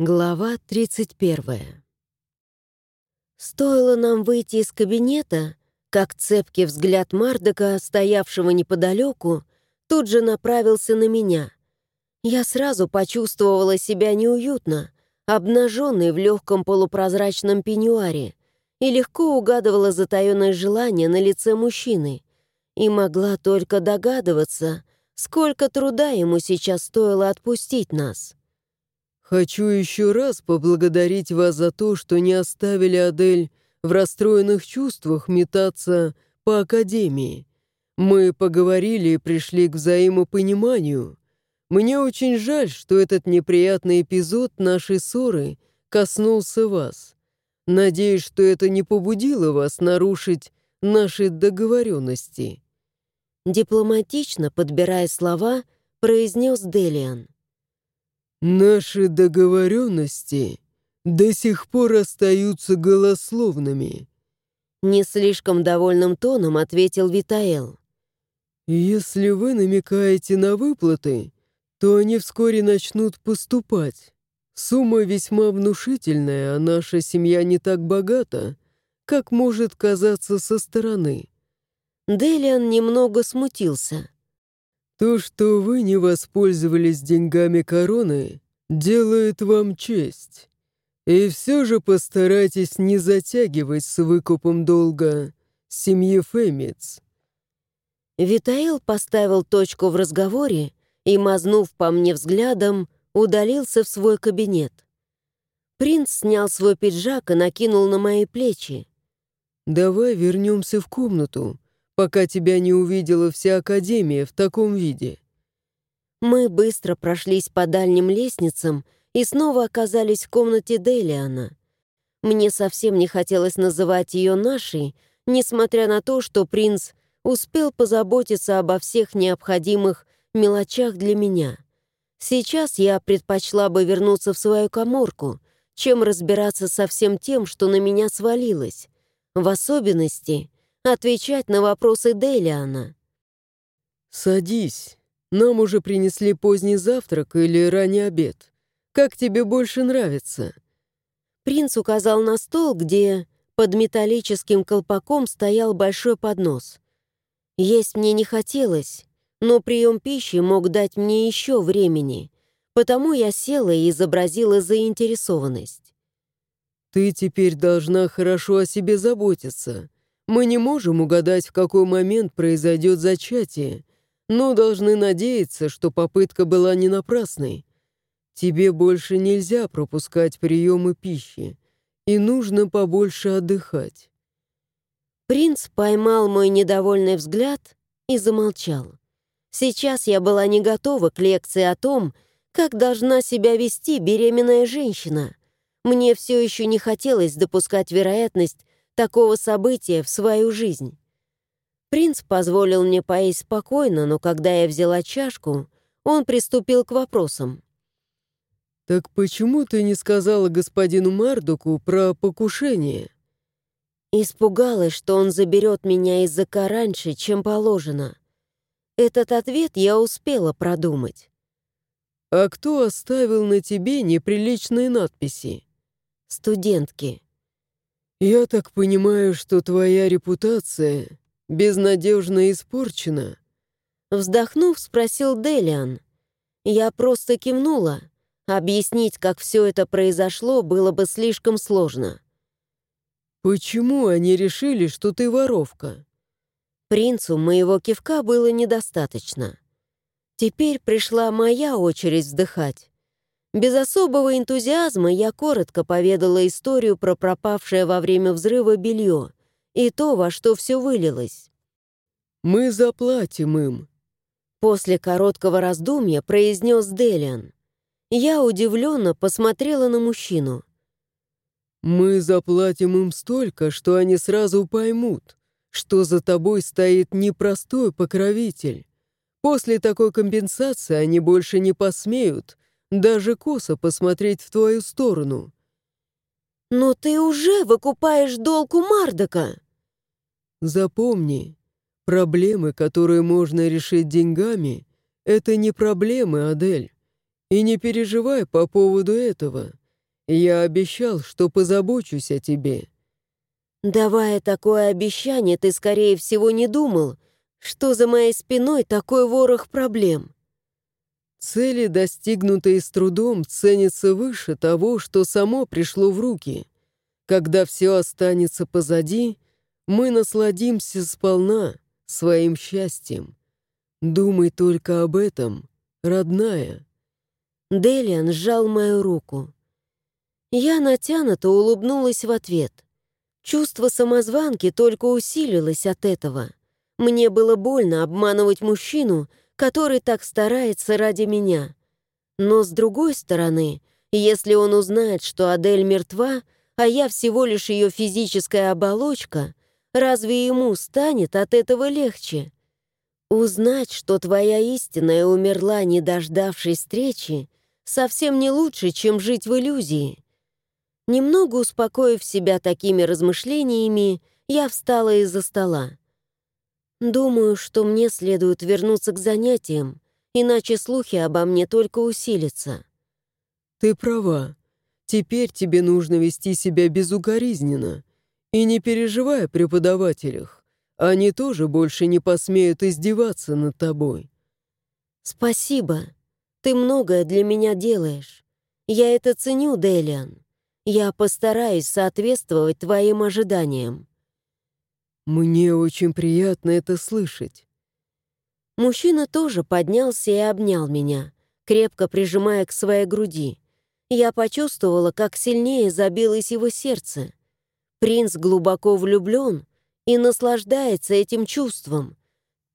Глава 31. Стоило нам выйти из кабинета, как цепкий взгляд Мардока, стоявшего неподалеку, тут же направился на меня. Я сразу почувствовала себя неуютно, обнаженной в легком полупрозрачном пеньюаре, и легко угадывала затаенное желание на лице мужчины, и могла только догадываться, сколько труда ему сейчас стоило отпустить нас. «Хочу еще раз поблагодарить вас за то, что не оставили Адель в расстроенных чувствах метаться по Академии. Мы поговорили и пришли к взаимопониманию. Мне очень жаль, что этот неприятный эпизод нашей ссоры коснулся вас. Надеюсь, что это не побудило вас нарушить наши договоренности». Дипломатично, подбирая слова, произнес Делиан. «Наши договоренности до сих пор остаются голословными», не слишком довольным тоном ответил Витаэл. «Если вы намекаете на выплаты, то они вскоре начнут поступать. Сумма весьма внушительная, а наша семья не так богата, как может казаться со стороны». Делиан немного смутился. То, что вы не воспользовались деньгами короны, делает вам честь. И все же постарайтесь не затягивать с выкупом долга семьи Фемиц. Витаил поставил точку в разговоре и, мазнув по мне взглядом, удалился в свой кабинет. Принц снял свой пиджак и накинул на мои плечи. «Давай вернемся в комнату пока тебя не увидела вся Академия в таком виде». Мы быстро прошлись по дальним лестницам и снова оказались в комнате Делиана. Мне совсем не хотелось называть ее нашей, несмотря на то, что принц успел позаботиться обо всех необходимых мелочах для меня. Сейчас я предпочла бы вернуться в свою коморку, чем разбираться со всем тем, что на меня свалилось. В особенности отвечать на вопросы Делиана. «Садись. Нам уже принесли поздний завтрак или ранний обед. Как тебе больше нравится?» Принц указал на стол, где под металлическим колпаком стоял большой поднос. Есть мне не хотелось, но прием пищи мог дать мне еще времени, потому я села и изобразила заинтересованность. «Ты теперь должна хорошо о себе заботиться. Мы не можем угадать, в какой момент произойдет зачатие, но должны надеяться, что попытка была не напрасной. Тебе больше нельзя пропускать приемы пищи, и нужно побольше отдыхать». Принц поймал мой недовольный взгляд и замолчал. Сейчас я была не готова к лекции о том, как должна себя вести беременная женщина. Мне все еще не хотелось допускать вероятность, такого события в свою жизнь. Принц позволил мне поесть спокойно, но когда я взяла чашку, он приступил к вопросам. «Так почему ты не сказала господину Мардуку про покушение?» Испугалась, что он заберет меня из языка раньше, чем положено. Этот ответ я успела продумать. «А кто оставил на тебе неприличные надписи?» «Студентки». «Я так понимаю, что твоя репутация безнадежно испорчена?» Вздохнув, спросил Делиан. Я просто кивнула. Объяснить, как все это произошло, было бы слишком сложно. «Почему они решили, что ты воровка?» Принцу моего кивка было недостаточно. Теперь пришла моя очередь вздыхать. Без особого энтузиазма я коротко поведала историю про пропавшее во время взрыва белье и то, во что все вылилось. «Мы заплатим им», — после короткого раздумья произнес Делиан. Я удивленно посмотрела на мужчину. «Мы заплатим им столько, что они сразу поймут, что за тобой стоит непростой покровитель. После такой компенсации они больше не посмеют даже косо посмотреть в твою сторону. «Но ты уже выкупаешь долг у Мардока!» «Запомни, проблемы, которые можно решить деньгами, это не проблемы, Адель. И не переживай по поводу этого. Я обещал, что позабочусь о тебе». Давая такое обещание, ты, скорее всего, не думал, что за моей спиной такой ворох проблем. Цели, достигнутые с трудом, ценятся выше того, что само пришло в руки. Когда все останется позади, мы насладимся сполна своим счастьем. Думай только об этом, родная. Делиан сжал мою руку. Я натянуто улыбнулась в ответ. Чувство самозванки только усилилось от этого. Мне было больно обманывать мужчину, который так старается ради меня. Но с другой стороны, если он узнает, что Адель мертва, а я всего лишь ее физическая оболочка, разве ему станет от этого легче? Узнать, что твоя истинная умерла, не дождавшись встречи, совсем не лучше, чем жить в иллюзии. Немного успокоив себя такими размышлениями, я встала из-за стола. Думаю, что мне следует вернуться к занятиям, иначе слухи обо мне только усилятся. Ты права. Теперь тебе нужно вести себя безукоризненно. И не переживай о преподавателях. Они тоже больше не посмеют издеваться над тобой. Спасибо. Ты многое для меня делаешь. Я это ценю, Делиан. Я постараюсь соответствовать твоим ожиданиям. Мне очень приятно это слышать. Мужчина тоже поднялся и обнял меня, крепко прижимая к своей груди. Я почувствовала, как сильнее забилось его сердце. Принц глубоко влюблен и наслаждается этим чувством.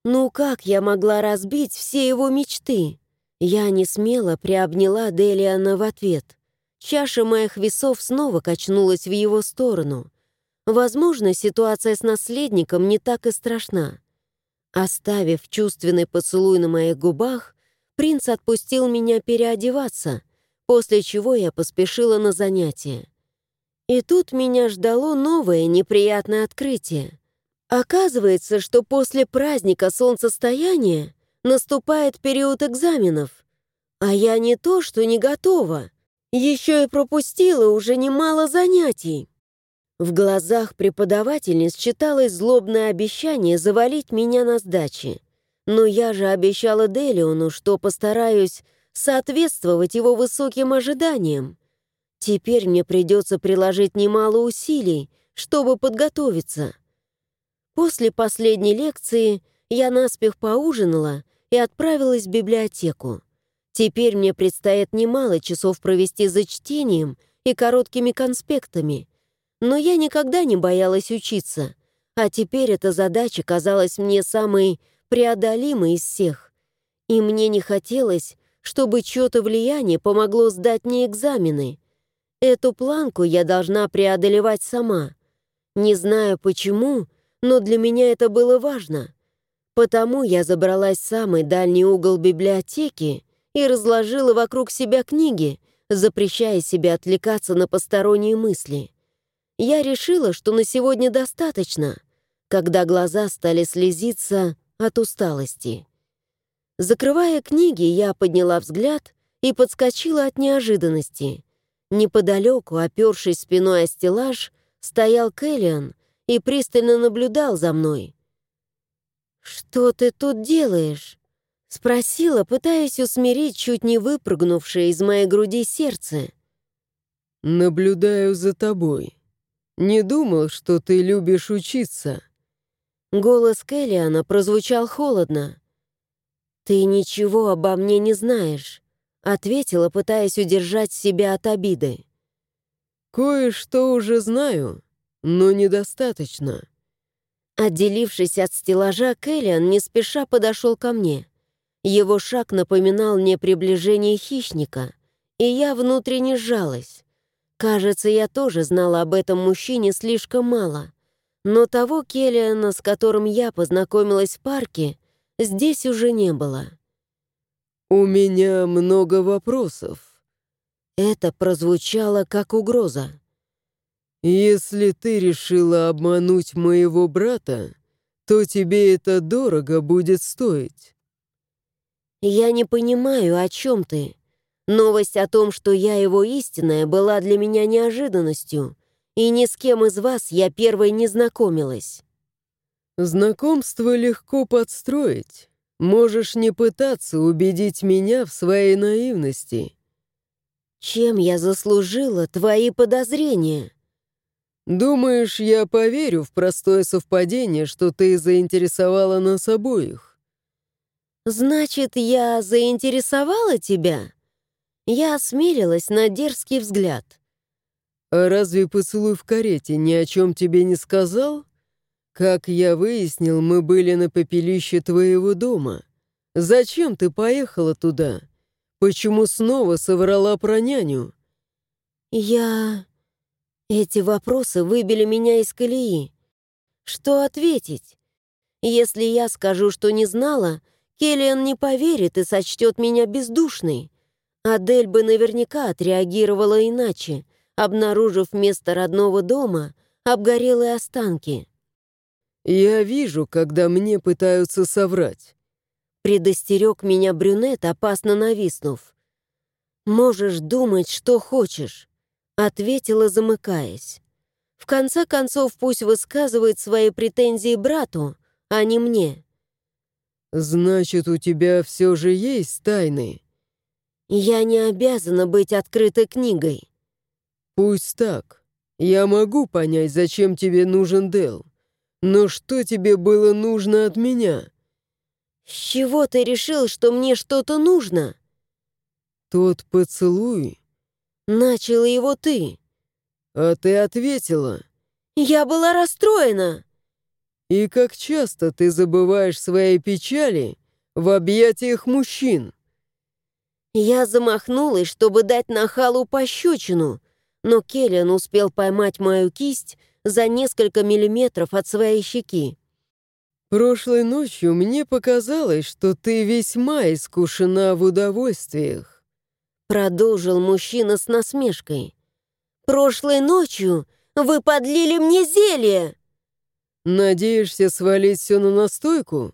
Ну как я могла разбить все его мечты? Я не смело приобняла Делиана в ответ. Чаша моих весов снова качнулась в его сторону. Возможно, ситуация с наследником не так и страшна. Оставив чувственный поцелуй на моих губах, принц отпустил меня переодеваться, после чего я поспешила на занятие. И тут меня ждало новое неприятное открытие. Оказывается, что после праздника солнцестояния наступает период экзаменов, а я не то, что не готова, еще и пропустила уже немало занятий. В глазах преподавательниц читалось злобное обещание завалить меня на сдаче. Но я же обещала Делиону, что постараюсь соответствовать его высоким ожиданиям. Теперь мне придется приложить немало усилий, чтобы подготовиться. После последней лекции я наспех поужинала и отправилась в библиотеку. Теперь мне предстоит немало часов провести за чтением и короткими конспектами — но я никогда не боялась учиться, а теперь эта задача казалась мне самой преодолимой из всех. И мне не хотелось, чтобы чье-то влияние помогло сдать мне экзамены. Эту планку я должна преодолевать сама. Не знаю почему, но для меня это было важно. Потому я забралась в самый дальний угол библиотеки и разложила вокруг себя книги, запрещая себе отвлекаться на посторонние мысли. Я решила, что на сегодня достаточно, когда глаза стали слезиться от усталости. Закрывая книги, я подняла взгляд и подскочила от неожиданности. Неподалеку, опершись спиной о стеллаж, стоял Кэллиан и пристально наблюдал за мной. «Что ты тут делаешь?» — спросила, пытаясь усмирить чуть не выпрыгнувшее из моей груди сердце. «Наблюдаю за тобой», «Не думал, что ты любишь учиться». Голос Келлиана прозвучал холодно. «Ты ничего обо мне не знаешь», — ответила, пытаясь удержать себя от обиды. «Кое-что уже знаю, но недостаточно». Отделившись от стеллажа, Келлиан не спеша подошел ко мне. Его шаг напоминал мне приближение хищника, и я внутренне сжалась. Кажется, я тоже знала об этом мужчине слишком мало. Но того Келлиана, с которым я познакомилась в парке, здесь уже не было. «У меня много вопросов». Это прозвучало как угроза. «Если ты решила обмануть моего брата, то тебе это дорого будет стоить». «Я не понимаю, о чем ты. Новость о том, что я его истинная, была для меня неожиданностью, и ни с кем из вас я первой не знакомилась. Знакомство легко подстроить. Можешь не пытаться убедить меня в своей наивности. Чем я заслужила твои подозрения? Думаешь, я поверю в простое совпадение, что ты заинтересовала нас обоих? Значит, я заинтересовала тебя? Я осмелилась на дерзкий взгляд. А разве поцелуй в карете ни о чем тебе не сказал? Как я выяснил, мы были на попелище твоего дома. Зачем ты поехала туда? Почему снова соврала про няню? Я... Эти вопросы выбили меня из колеи. Что ответить? Если я скажу, что не знала, Келлиан не поверит и сочтет меня бездушной. Адель бы наверняка отреагировала иначе, обнаружив вместо родного дома обгорелые останки. «Я вижу, когда мне пытаются соврать», — предостерег меня брюнет, опасно нависнув. «Можешь думать, что хочешь», — ответила, замыкаясь. «В конце концов, пусть высказывает свои претензии брату, а не мне». «Значит, у тебя все же есть тайны?» «Я не обязана быть открытой книгой». «Пусть так. Я могу понять, зачем тебе нужен Дел. Но что тебе было нужно от меня?» «С чего ты решил, что мне что-то нужно?» «Тот поцелуй...» «Начала его ты». «А ты ответила». «Я была расстроена». «И как часто ты забываешь свои печали в объятиях мужчин?» Я замахнулась, чтобы дать нахалу пощечину, но Келлиан успел поймать мою кисть за несколько миллиметров от своей щеки. «Прошлой ночью мне показалось, что ты весьма искушена в удовольствиях», продолжил мужчина с насмешкой. «Прошлой ночью вы подлили мне зелье!» «Надеешься свалить все на настойку?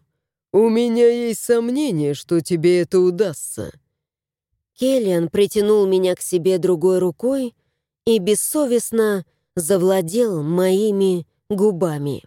У меня есть сомнение, что тебе это удастся». Келлиан притянул меня к себе другой рукой и бессовестно завладел моими губами.